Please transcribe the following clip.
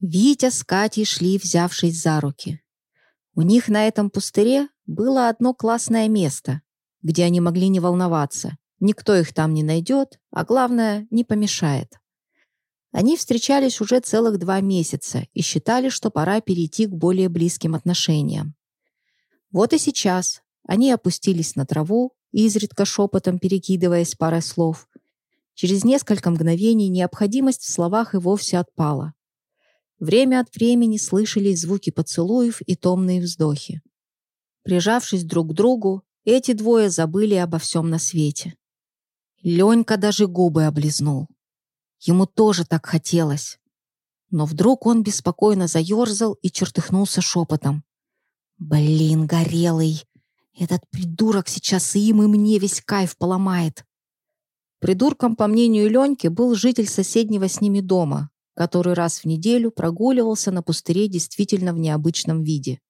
Витя с Катей шли, взявшись за руки. У них на этом пустыре было одно классное место, где они могли не волноваться. Никто их там не найдет, а главное, не помешает. Они встречались уже целых два месяца и считали, что пора перейти к более близким отношениям. Вот и сейчас они опустились на траву, изредка шепотом перекидываясь парой слов. Через несколько мгновений необходимость в словах и вовсе отпала. Время от времени слышались звуки поцелуев и томные вздохи. Прижавшись друг к другу, эти двое забыли обо всем на свете. Ленька даже губы облизнул. Ему тоже так хотелось. Но вдруг он беспокойно заерзал и чертыхнулся шепотом. «Блин, горелый! Этот придурок сейчас и им, и мне весь кайф поломает!» Придурком, по мнению Леньки, был житель соседнего с ними дома, который раз в неделю прогуливался на пустыре действительно в необычном виде.